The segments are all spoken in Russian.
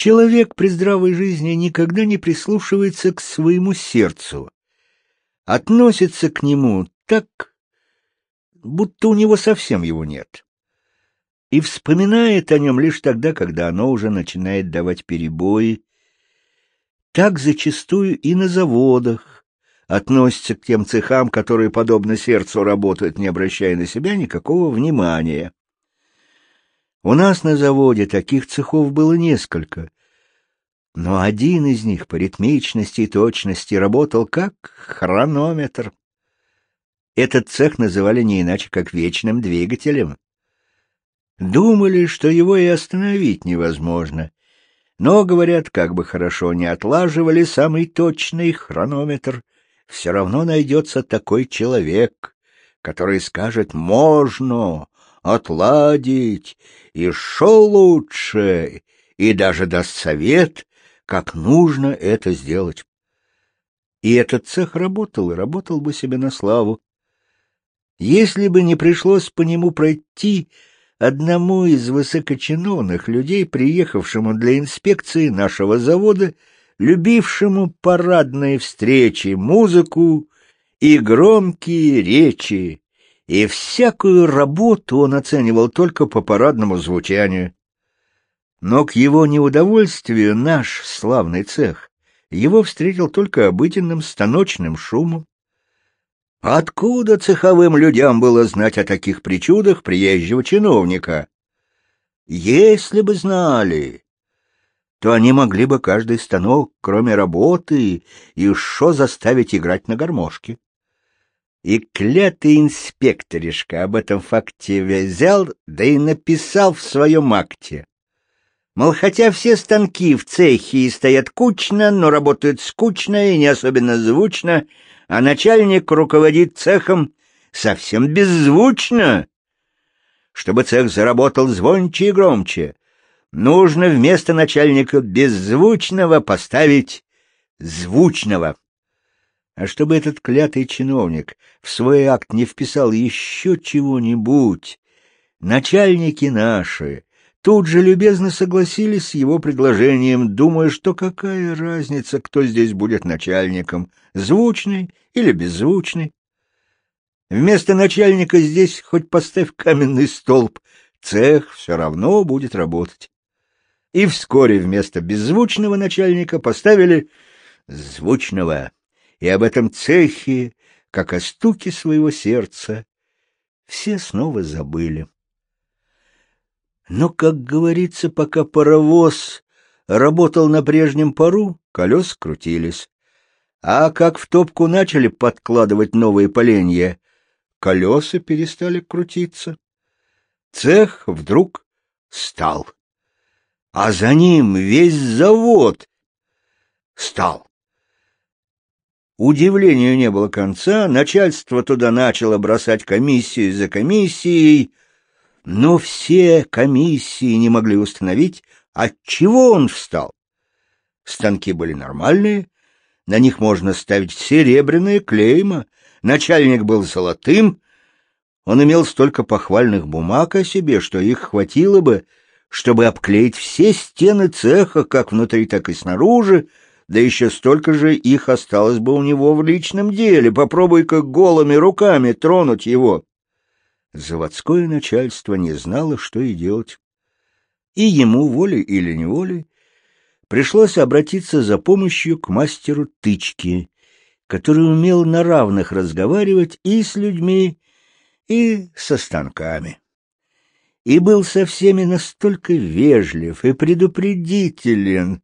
Человек при здравой жизни никогда не прислушивается к своему сердцу, относится к нему так, будто у него совсем его нет, и вспоминает о нем лишь тогда, когда оно уже начинает давать перебои. Так зачастую и на заводах относятся к тем цехам, которые, подобно сердцу, работают, не обращая на себя никакого внимания. У нас на заводе таких цехов было несколько, но один из них по ритмичности и точности работал как хронометр. Этот цех называли не иначе, как вечным двигателем. Думали, что его и остановить невозможно, но, говорят, как бы хорошо не отлаживали самый точный хронометр, все равно найдется такой человек, который скажет «можно», отладить, и шо лучше, и даже даст совет, как нужно это сделать. И этот цех работал, и работал бы себе на славу. Если бы не пришлось по нему пройти одному из высокочиновных людей, приехавшему для инспекции нашего завода, любившему парадные встречи, музыку и громкие речи, и всякую работу он оценивал только по парадному звучанию. Но к его неудовольствию наш славный цех его встретил только обыденным станочным шумом. Откуда цеховым людям было знать о таких причудах приезжего чиновника? Если бы знали, то они могли бы каждый станок, кроме работы, шо заставить играть на гармошке. И клятый инспекторишка об этом факте взял, да и написал в своем акте. Мол, хотя все станки в цехе и стоят кучно, но работают скучно и не особенно звучно, а начальник руководит цехом совсем беззвучно. Чтобы цех заработал звонче и громче, нужно вместо начальника беззвучного поставить звучного. А чтобы этот клятый чиновник в свой акт не вписал еще чего-нибудь, начальники наши тут же любезно согласились с его предложением, думая, что какая разница, кто здесь будет начальником, звучный или беззвучный. Вместо начальника здесь хоть поставь каменный столб, цех все равно будет работать. И вскоре вместо беззвучного начальника поставили звучного и об этом цехе, как о стуке своего сердца, все снова забыли. Но, как говорится, пока паровоз работал на прежнем пару, колес крутились. А как в топку начали подкладывать новые поленья, колеса перестали крутиться. Цех вдруг стал. А за ним весь завод стал. Удивлению не было конца, начальство туда начало бросать комиссию за комиссией, но все комиссии не могли установить, от чего он встал. Станки были нормальные, на них можно ставить серебряные клейма, начальник был золотым, он имел столько похвальных бумаг о себе, что их хватило бы, чтобы обклеить все стены цеха, как внутри, так и снаружи, да еще столько же их осталось бы у него в личном деле. Попробуй-ка голыми руками тронуть его. Заводское начальство не знало, что и делать. И ему, волей или неволей, пришлось обратиться за помощью к мастеру тычки, который умел на равных разговаривать и с людьми, и со станками. И был со всеми настолько вежлив и предупредителен,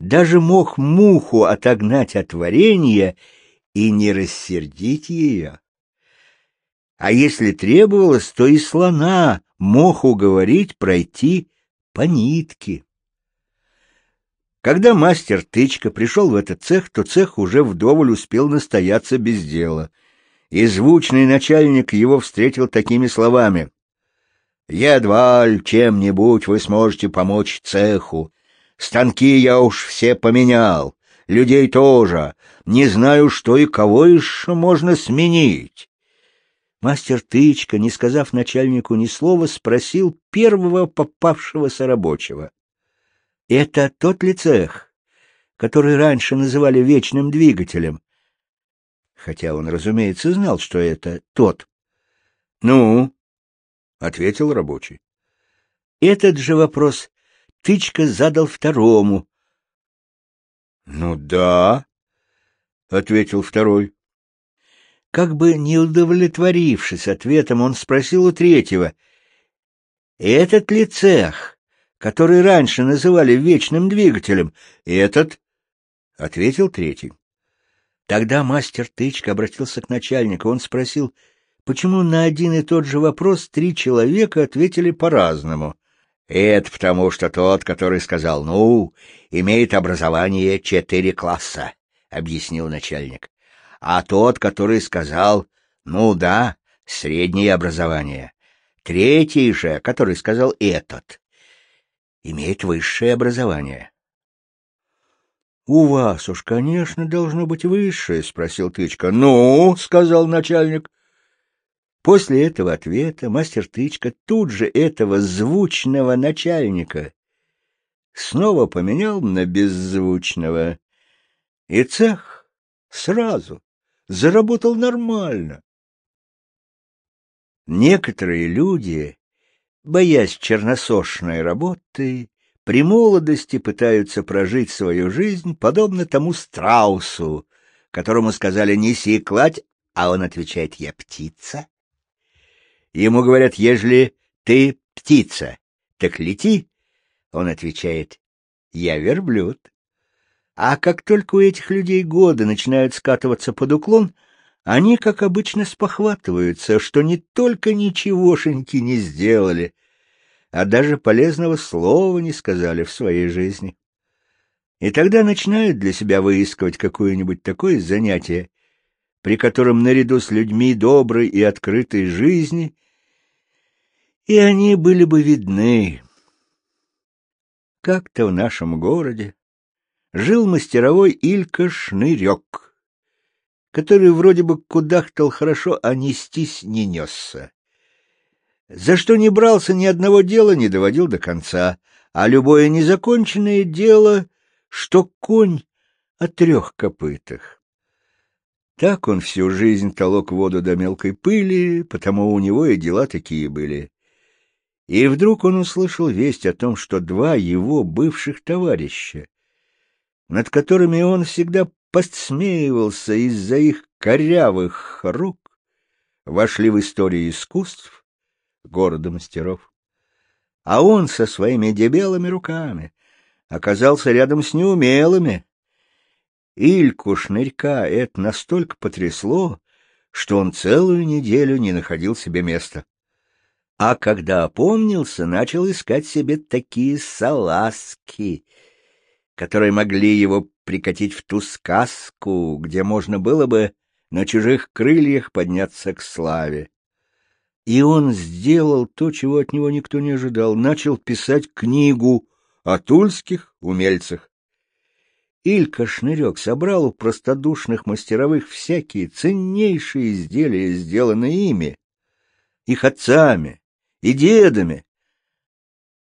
даже мог муху отогнать от варенья и не рассердить ее. А если требовалось, то и слона мог уговорить пройти по нитке. Когда мастер Тычка пришел в этот цех, то цех уже вдоволь успел настояться без дела, и звучный начальник его встретил такими словами. «Едва ли чем-нибудь вы сможете помочь цеху. Станки я уж все поменял, людей тоже. Не знаю, что и кого еще можно сменить. Мастер Тычка, не сказав начальнику ни слова, спросил первого попавшегося рабочего. Это тот ли цех, который раньше называли вечным двигателем? Хотя он, разумеется, знал, что это тот. — Ну? — ответил рабочий. Этот же вопрос Тычка задал второму. — Ну да, — ответил второй. Как бы не удовлетворившись ответом, он спросил у третьего. — Этот ли цех, который раньше называли вечным двигателем? — Этот, — ответил третий. Тогда мастер Тычка обратился к начальнику. Он спросил, почему на один и тот же вопрос три человека ответили по-разному. Это потому, что тот, который сказал «ну», имеет образование четыре класса, — объяснил начальник. А тот, который сказал «ну да», среднее образование. Третий же, который сказал «этот», имеет высшее образование. — У вас уж, конечно, должно быть высшее, — спросил Тычка. — Ну, — сказал начальник. После этого ответа мастер Тычка тут же этого звучного начальника снова поменял на беззвучного. И цех сразу заработал нормально. Некоторые люди, боясь черносошной работы, при молодости пытаются прожить свою жизнь, подобно тому страусу, которому сказали «неси кладь», а он отвечает «я птица». Ему говорят, ежели ты птица, так лети. Он отвечает, я верблюд. А как только у этих людей годы начинают скатываться под уклон, они, как обычно, спохватываются, что не только ничегошеньки не сделали, а даже полезного слова не сказали в своей жизни. И тогда начинают для себя выискивать какое-нибудь такое занятие, при котором наряду с людьми доброй и открытой жизни и они были бы видны. Как-то в нашем городе жил мастеровой Илька Шнырек, который вроде бы кудахтал хорошо, а нестись не несся. За что не брался, ни одного дела не доводил до конца, а любое незаконченное дело, что конь о трех копытах. Так он всю жизнь толок воду до мелкой пыли, потому у него и дела такие были. И вдруг он услышал весть о том, что два его бывших товарища, над которыми он всегда подсмеивался из-за их корявых рук, вошли в историю искусств города мастеров. А он со своими дебелыми руками оказался рядом с неумелыми, Ильку Шнырька это настолько потрясло, что он целую неделю не находил себе места. А когда опомнился, начал искать себе такие салазки, которые могли его прикатить в ту сказку, где можно было бы на чужих крыльях подняться к славе. И он сделал то, чего от него никто не ожидал, начал писать книгу о тульских умельцах. Илька Шнырек собрал у простодушных мастеровых всякие ценнейшие изделия, сделанные ими, их отцами и дедами,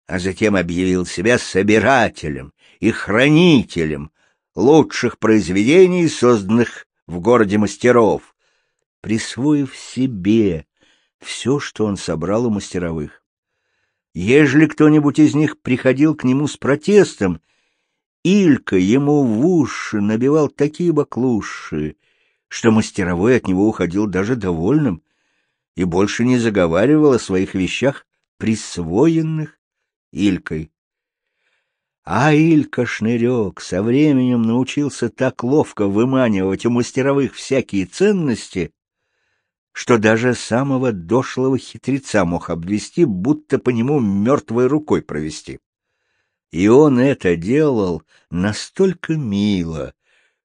а затем объявил себя собирателем и хранителем лучших произведений, созданных в городе мастеров, присвоив себе все, что он собрал у мастеровых. Ежели кто-нибудь из них приходил к нему с протестом — Илька ему в уши набивал такие баклуши, что мастеровой от него уходил даже довольным и больше не заговаривал о своих вещах, присвоенных Илькой. А Илька Шнырек со временем научился так ловко выманивать у мастеровых всякие ценности, что даже самого дошлого хитреца мог обвести, будто по нему мертвой рукой провести. И он это делал настолько мило,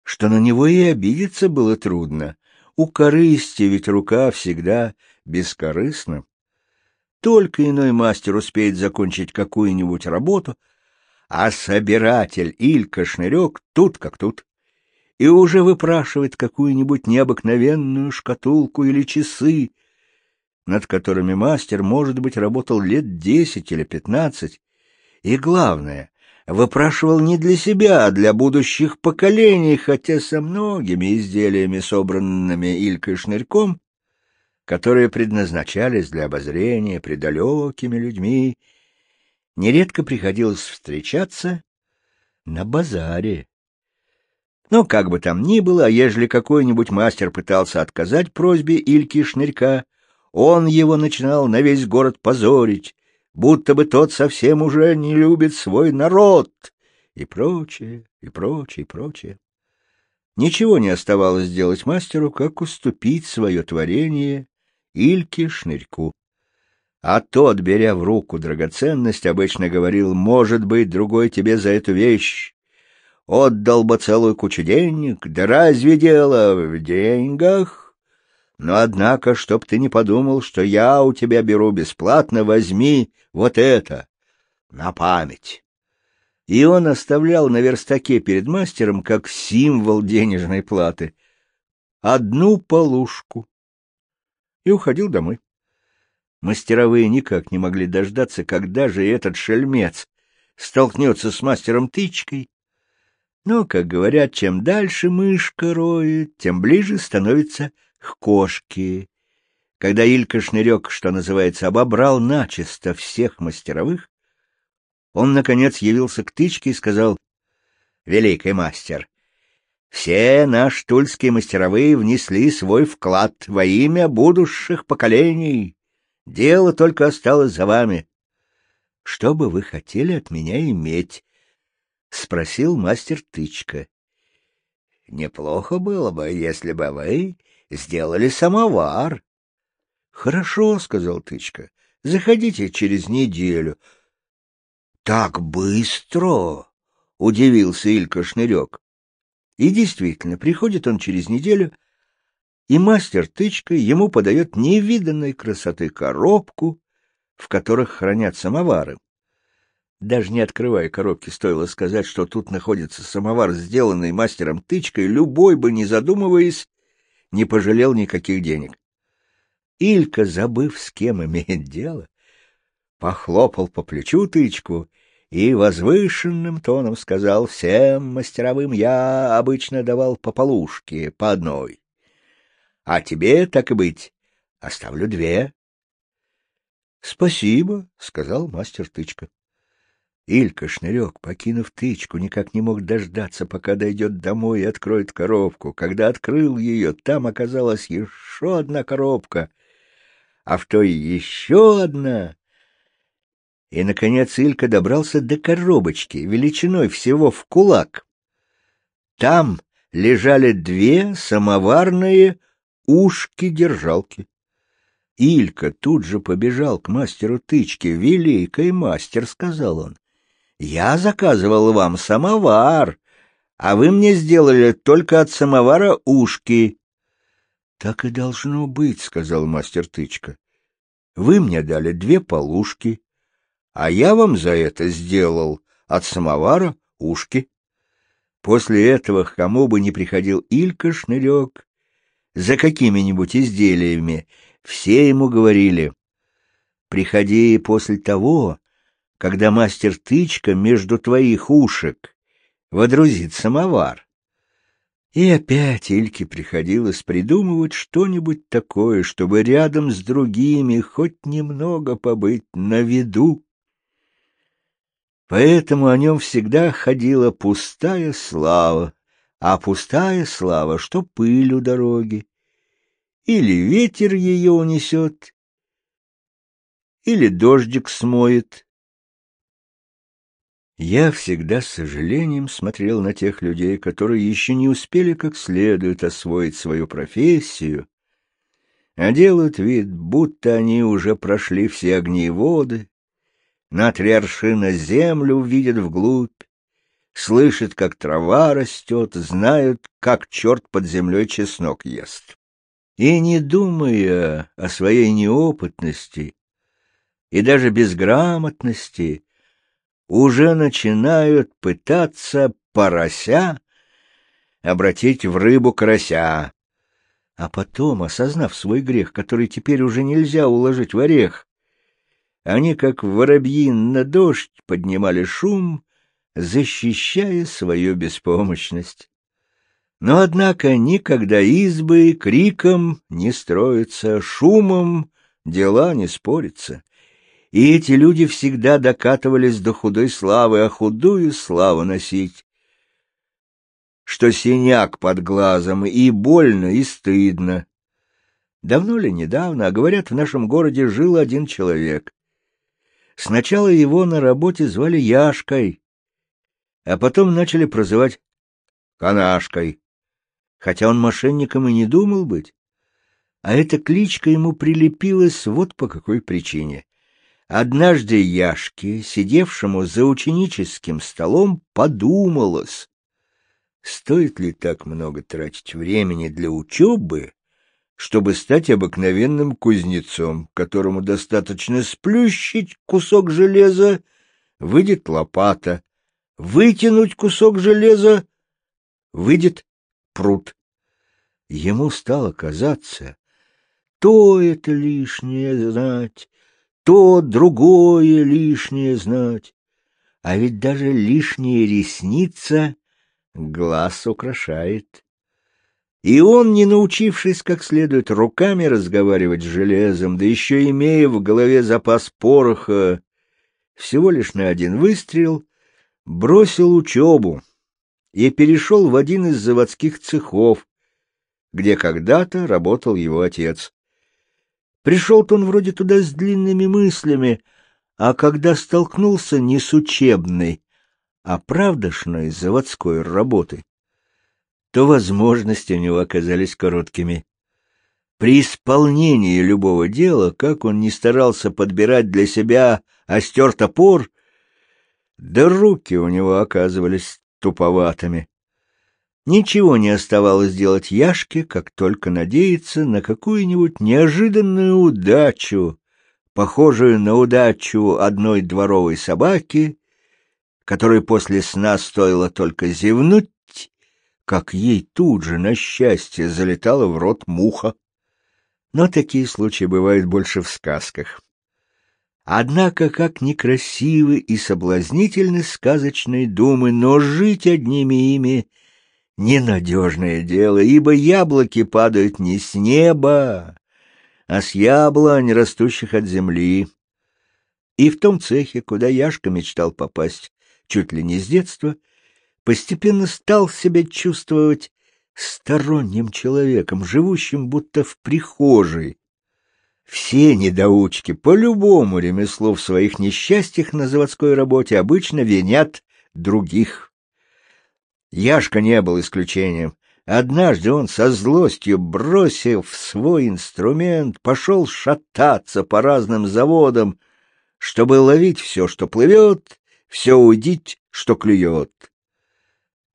что на него и обидеться было трудно. У корысти ведь рука всегда бескорыстна. Только иной мастер успеет закончить какую-нибудь работу, а собиратель Илька Шнырек тут как тут, и уже выпрашивает какую-нибудь необыкновенную шкатулку или часы, над которыми мастер, может быть, работал лет десять или пятнадцать, и главное, выпрашивал не для себя, а для будущих поколений, хотя со многими изделиями, собранными Илькой Шнырьком, которые предназначались для обозрения предалекими людьми, нередко приходилось встречаться на базаре. Но как бы там ни было, ежели какой-нибудь мастер пытался отказать просьбе Ильки Шнырька, он его начинал на весь город позорить, будто бы тот совсем уже не любит свой народ, и прочее, и прочее, и прочее. Ничего не оставалось сделать мастеру, как уступить свое творение Ильке Шнырьку. А тот, беря в руку драгоценность, обычно говорил, может быть, другой тебе за эту вещь отдал бы целую кучу денег, да разве дело в деньгах? Но однако, чтоб ты не подумал, что я у тебя беру бесплатно, возьми вот это на память. И он оставлял на верстаке перед мастером, как символ денежной платы, одну полушку и уходил домой. Мастеровые никак не могли дождаться, когда же этот шельмец столкнется с мастером тычкой. Но, как говорят, чем дальше мышка роет, тем ближе становится к кошке. Когда Илька Шнырек, что называется, обобрал начисто всех мастеровых, он, наконец, явился к тычке и сказал, «Великий мастер, все наши тульские мастеровые внесли свой вклад во имя будущих поколений. Дело только осталось за вами. Что бы вы хотели от меня иметь? — спросил мастер Тычка. — Неплохо было бы, если бы вы сделали самовар. — Хорошо, — сказал Тычка. — Заходите через неделю. — Так быстро! — удивился Илька Шнырек. И действительно, приходит он через неделю, и мастер тычкой ему подает невиданной красоты коробку, в которых хранят самовары. Даже не открывая коробки, стоило сказать, что тут находится самовар, сделанный мастером тычкой, любой бы, не задумываясь, не пожалел никаких денег. Илька, забыв, с кем имеет дело, похлопал по плечу тычку и возвышенным тоном сказал, «Всем мастеровым я обычно давал по полушке, по одной. А тебе, так и быть, оставлю две». «Спасибо», — сказал мастер тычка. Илька Шнырек, покинув тычку, никак не мог дождаться, пока дойдет домой и откроет коробку. Когда открыл ее, там оказалась еще одна коробка, а в той еще одна и, наконец, Илька добрался до коробочки, величиной всего в кулак. Там лежали две самоварные ушки-держалки. Илька тут же побежал к мастеру тычки. «Великий мастер», — сказал он, — «я заказывал вам самовар, а вы мне сделали только от самовара ушки». «Так и должно быть», — сказал мастер тычка. «Вы мне дали две полушки, а я вам за это сделал от самовара ушки. После этого к кому бы ни приходил Илька Шнырек, за какими-нибудь изделиями, все ему говорили, «Приходи после того, когда мастер тычка между твоих ушек водрузит самовар». И опять Ильке приходилось придумывать что-нибудь такое, чтобы рядом с другими хоть немного побыть на виду. Поэтому о нем всегда ходила пустая слава, а пустая слава, что пыль у дороги. Или ветер ее унесет, или дождик смоет. Я всегда с сожалением смотрел на тех людей, которые еще не успели как следует освоить свою профессию, а делают вид, будто они уже прошли все огни и воды, на три аршина землю видят вглубь, слышат, как трава растет, знают, как черт под землей чеснок ест. И не думая о своей неопытности и даже безграмотности, уже начинают пытаться порося обратить в рыбу карася. А потом, осознав свой грех, который теперь уже нельзя уложить в орех, они, как воробьи на дождь, поднимали шум, защищая свою беспомощность. Но, однако, никогда избы криком не строятся, шумом дела не спорятся. И эти люди всегда докатывались до худой славы, а худую славу носить. Что синяк под глазом, и больно, и стыдно. Давно ли, недавно, а говорят, в нашем городе жил один человек. Сначала его на работе звали Яшкой, а потом начали прозывать Канашкой, хотя он мошенником и не думал быть. А эта кличка ему прилепилась вот по какой причине. Однажды Яшке, сидевшему за ученическим столом, подумалось, стоит ли так много тратить времени для учебы, чтобы стать обыкновенным кузнецом, которому достаточно сплющить кусок железа, выйдет лопата, вытянуть кусок железа, выйдет пруд. Ему стало казаться, то это лишнее знать, то другое лишнее знать, а ведь даже лишняя ресница глаз украшает. И он, не научившись как следует руками разговаривать с железом, да еще имея в голове запас пороха, всего лишь на один выстрел, бросил учебу и перешел в один из заводских цехов, где когда-то работал его отец. Пришел-то он вроде туда с длинными мыслями, а когда столкнулся не с учебной, а правдошной заводской работой, то возможности у него оказались короткими. При исполнении любого дела, как он не старался подбирать для себя остер топор, да руки у него оказывались туповатыми. Ничего не оставалось делать Яшке, как только надеяться на какую-нибудь неожиданную удачу, похожую на удачу одной дворовой собаки, которой после сна стоило только зевнуть, как ей тут же, на счастье, залетала в рот муха. Но такие случаи бывают больше в сказках. Однако, как некрасивы и соблазнительны сказочные думы, но жить одними ими — ненадежное дело, ибо яблоки падают не с неба, а с яблонь, растущих от земли. И в том цехе, куда Яшка мечтал попасть чуть ли не с детства, — постепенно стал себя чувствовать сторонним человеком, живущим будто в прихожей. Все недоучки по любому ремеслу в своих несчастьях на заводской работе обычно винят других. Яшка не был исключением. Однажды он со злостью, бросив свой инструмент, пошел шататься по разным заводам, чтобы ловить все, что плывет, все удить, что клюет.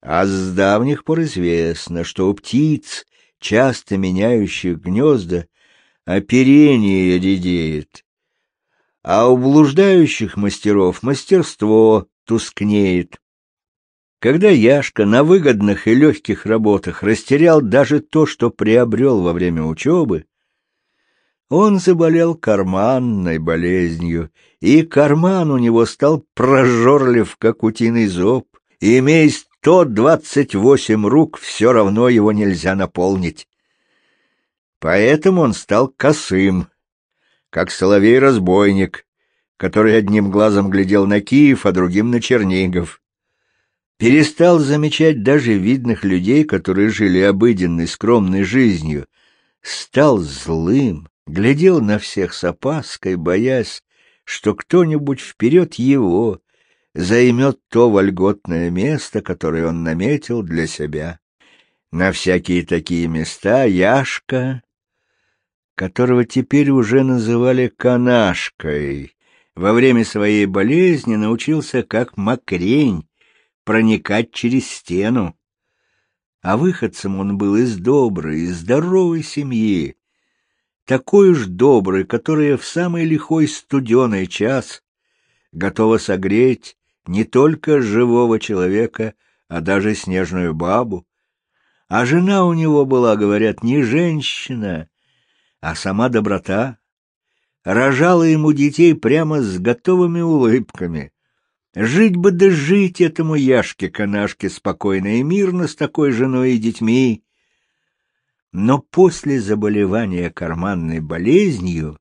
А с давних пор известно, что у птиц, часто меняющих гнезда, оперение редеет, а у блуждающих мастеров мастерство тускнеет. Когда Яшка на выгодных и легких работах растерял даже то, что приобрел во время учебы, он заболел карманной болезнью, и карман у него стал прожорлив, как утиный зоб, и, имея сто двадцать восемь рук все равно его нельзя наполнить. Поэтому он стал косым, как соловей-разбойник, который одним глазом глядел на Киев, а другим на Чернигов. Перестал замечать даже видных людей, которые жили обыденной, скромной жизнью. Стал злым, глядел на всех с опаской, боясь, что кто-нибудь вперед его займет то вольготное место, которое он наметил для себя. На всякие такие места Яшка, которого теперь уже называли Канашкой, во время своей болезни научился как макрень проникать через стену. А выходцем он был из доброй, из здоровой семьи, такой уж добрый, которая в самый лихой студеный час готова согреть не только живого человека, а даже снежную бабу. А жена у него была, говорят, не женщина, а сама доброта. Рожала ему детей прямо с готовыми улыбками. Жить бы да жить этому Яшке-канашке спокойно и мирно с такой женой и детьми. Но после заболевания карманной болезнью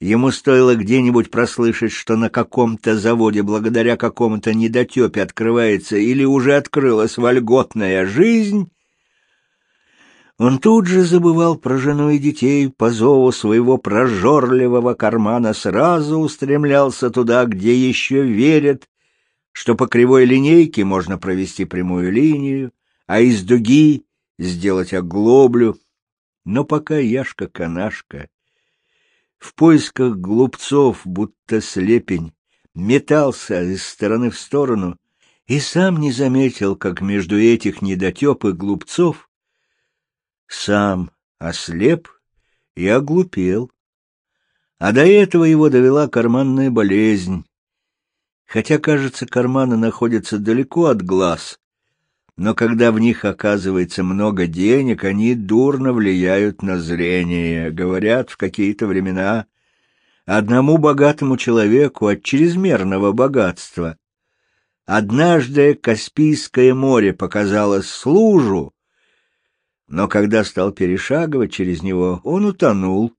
ему стоило где-нибудь прослышать, что на каком-то заводе благодаря какому-то недотепе открывается или уже открылась вольготная жизнь, он тут же забывал про жену и детей, по зову своего прожорливого кармана сразу устремлялся туда, где еще верят, что по кривой линейке можно провести прямую линию, а из дуги сделать оглоблю. Но пока Яшка-канашка в поисках глупцов, будто слепень, метался из стороны в сторону и сам не заметил, как между этих недотеп и глупцов сам ослеп и оглупел. А до этого его довела карманная болезнь. Хотя, кажется, карманы находятся далеко от глаз, но когда в них оказывается много денег, они дурно влияют на зрение. Говорят, в какие-то времена одному богатому человеку от чрезмерного богатства однажды Каспийское море показалось служу, но когда стал перешагивать через него, он утонул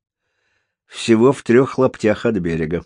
всего в трех лаптях от берега.